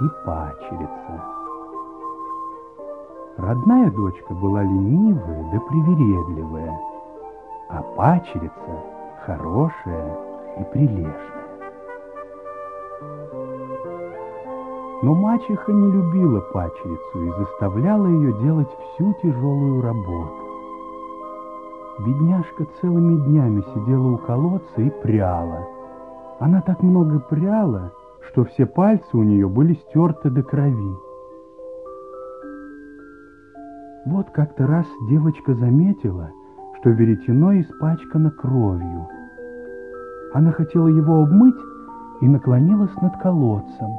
и пачерица. Родная дочка была ленивая да привередливая, а пачерица хорошая и прилежная. Но мачеха не любила пачерицу и заставляла ее делать всю тяжелую работу. Бедняжка целыми днями сидела у колодца и пряла. Она так много пряла, что все пальцы у нее были стерты до крови. Вот как-то раз девочка заметила, что веретено испачкано кровью. Она хотела его обмыть и наклонилась над колодцем.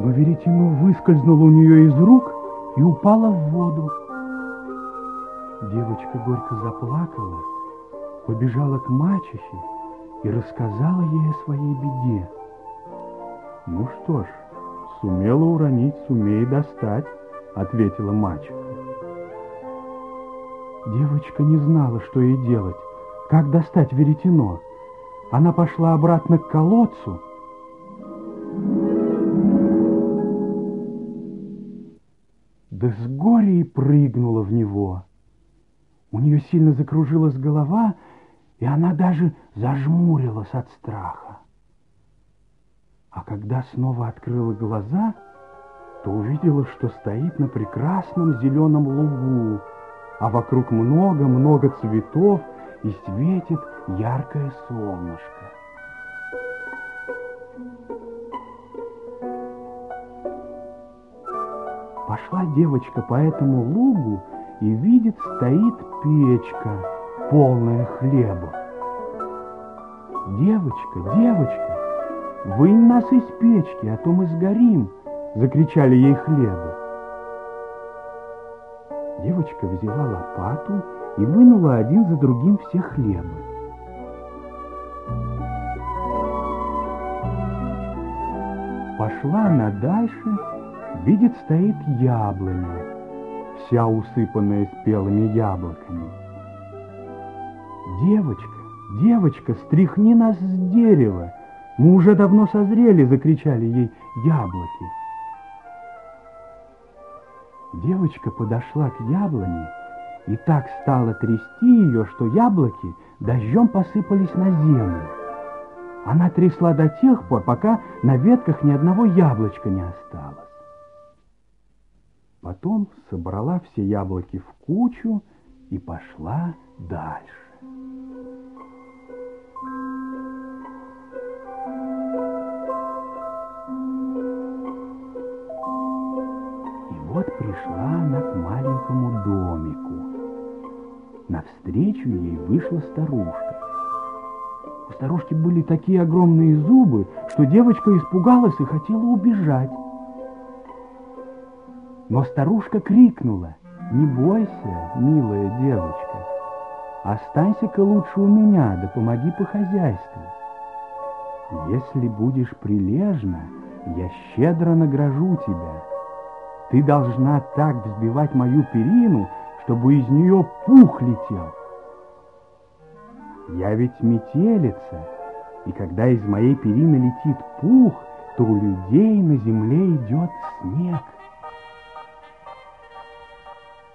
Но веретено выскользнуло у нее из рук и упало в воду. Девочка горько заплакала, побежала к мачехе и рассказала ей о своей беде. Ну что ж, сумела уронить, сумей достать. — ответила мачеха. Девочка не знала, что ей делать, как достать веретено. Она пошла обратно к колодцу. Да с горя и прыгнула в него. У нее сильно закружилась голова, и она даже зажмурилась от страха. А когда снова открыла глаза — то увидела, что стоит на прекрасном зеленом лугу, а вокруг много-много цветов и светит яркое солнышко. Пошла девочка по этому лугу и видит, стоит печка, полная хлеба. «Девочка, девочка, вынь нас из печки, а то мы сгорим!» закричали ей хлебы. Девочка взяла лопату и вынула один за другим все хлебы. Пошла она дальше, видит, стоит яблоня, вся усыпанная спелыми яблоками. «Девочка, девочка, стряхни нас с дерева! Мы уже давно созрели!» — закричали ей яблоки. Девочка подошла к яблоне и так стала трясти ее, что яблоки дождем посыпались на землю. Она трясла до тех пор, пока на ветках ни одного яблочка не осталось. Потом собрала все яблоки в кучу и пошла дальше. Навстречу ей вышла старушка. У старушки были такие огромные зубы, что девочка испугалась и хотела убежать. Но старушка крикнула, «Не бойся, милая девочка, останься-ка лучше у меня, да помоги по хозяйству. Если будешь прилежна, я щедро награжу тебя». Ты должна так взбивать мою перину, чтобы из нее пух летел. Я ведь метелица, и когда из моей перины летит пух, то у людей на земле идет снег.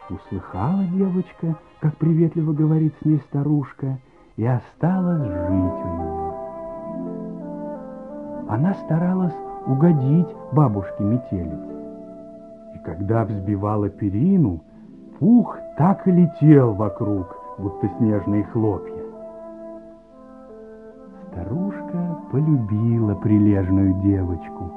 Услыхала девочка, как приветливо говорит с ней старушка, и осталась жить у нее. Она старалась угодить бабушке метелице. Когда взбивала перину, пух так и летел вокруг, будто снежные хлопья. Старушка полюбила прилежную девочку.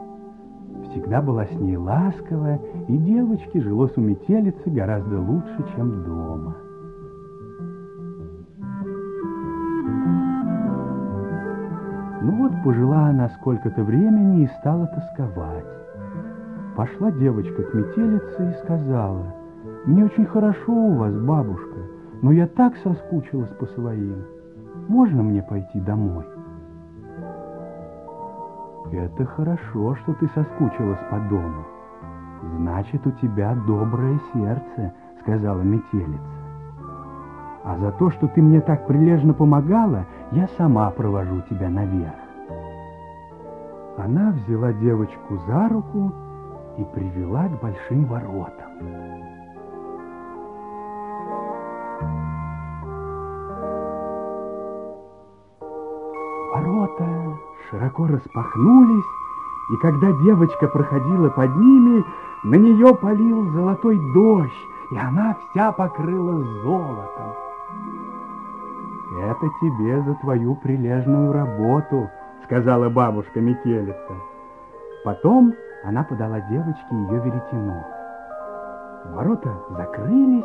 Всегда была с ней ласковая, и девочке жилось у метелицы гораздо лучше, чем дома. Ну вот пожила она сколько-то времени и стала тосковать. Пошла девочка к метелице и сказала, «Мне очень хорошо у вас, бабушка, но я так соскучилась по своим. Можно мне пойти домой?» «Это хорошо, что ты соскучилась по дому. Значит, у тебя доброе сердце», — сказала метелица. А за то, что ты мне так прилежно помогала, я сама провожу тебя наверх. Она взяла девочку за руку и привела к большим воротам. Ворота широко распахнулись, и когда девочка проходила под ними, на нее полил золотой дождь, и она вся покрылась золотом. «Это тебе за твою прилежную работу», — сказала бабушка Метелица. Потом она подала девочке ее веретено. Ворота закрылись,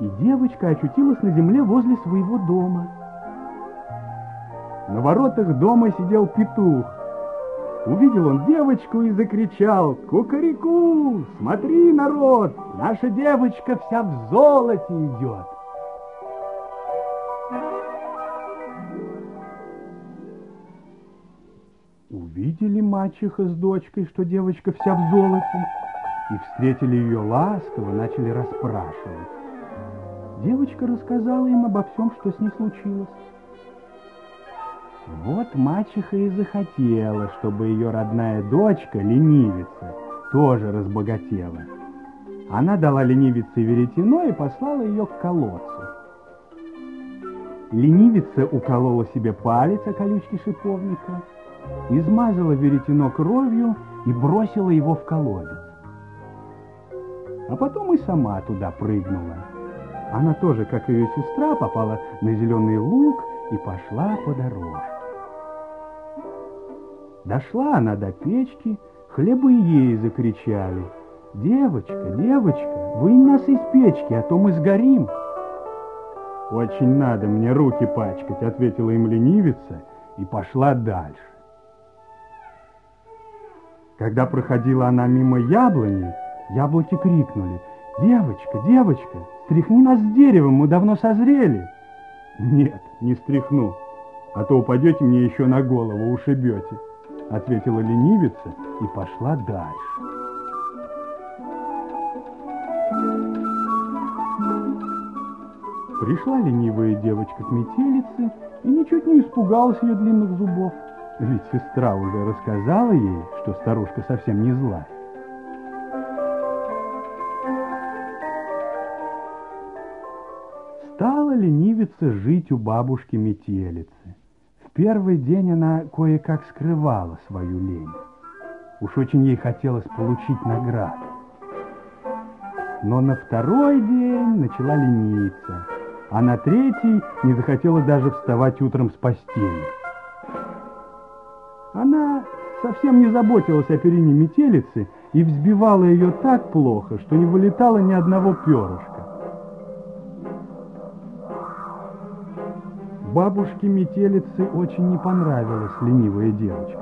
и девочка очутилась на земле возле своего дома. На воротах дома сидел петух. Увидел он девочку и закричал «Кукареку! Смотри, народ! Наша девочка вся в золоте идет!» Увидели мачеха с дочкой, что девочка вся в золоте, и встретили ее ласково, начали расспрашивать. Девочка рассказала им обо всем, что с ней случилось. Вот мачеха и захотела, чтобы ее родная дочка, ленивица, тоже разбогатела. Она дала ленивице веретено и послала ее к колодцу. Ленивица уколола себе палец о колючке шиповника, измазала веретено кровью и бросила его в колодец. А потом и сама туда прыгнула. Она тоже, как ее сестра, попала на зеленый луг и пошла по дорожке. Дошла она до печки, хлебы ей закричали. «Девочка, девочка, вынь нас из печки, а то мы сгорим!» «Очень надо мне руки пачкать», — ответила им ленивица и пошла дальше. Когда проходила она мимо яблони, яблоки крикнули, «Девочка, девочка, стряхни нас с деревом, мы давно созрели!» «Нет, не стряхну, а то упадете мне еще на голову, ушибете», — ответила ленивица и пошла дальше. Пришла ленивая девочка к метелице и ничуть не испугалась ее длинных зубов. Ведь сестра уже рассказала ей, что старушка совсем не злая. Стала ленивица жить у бабушки метелицы. Первый день она кое-как скрывала свою лень. Уж очень ей хотелось получить награду. Но на второй день начала лениться, а на третий не захотела даже вставать утром с постели. Она совсем не заботилась о перине метелицы и взбивала ее так плохо, что не вылетало ни одного перышка. Бабушке метелицы очень не понравилась ленивая девочка.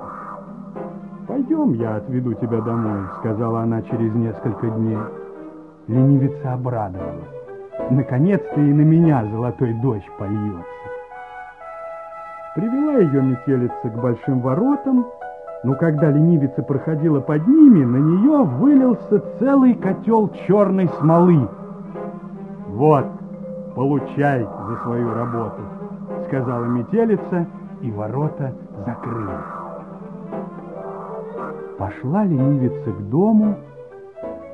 «Пойдем, я отведу тебя домой», — сказала она через несколько дней. Ленивица обрадовалась. Наконец-то и на меня золотой дождь польется. Привела ее метелица к большим воротам, но когда ленивица проходила под ними, на нее вылился целый котел черной смолы. «Вот, получай за свою работу», — сказала метелица, и ворота закрылись. Пошла ленивица к дому,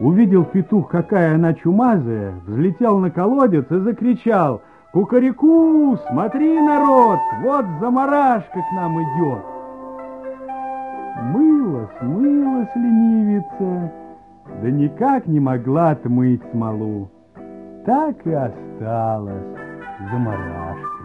увидел петух, какая она чумазая, взлетел на колодец и закричал — Кукареку, смотри, народ, вот заморашка к нам идет. Мылась, мылась ленивица, да никак не могла отмыть смолу. Так и осталась заморашкой.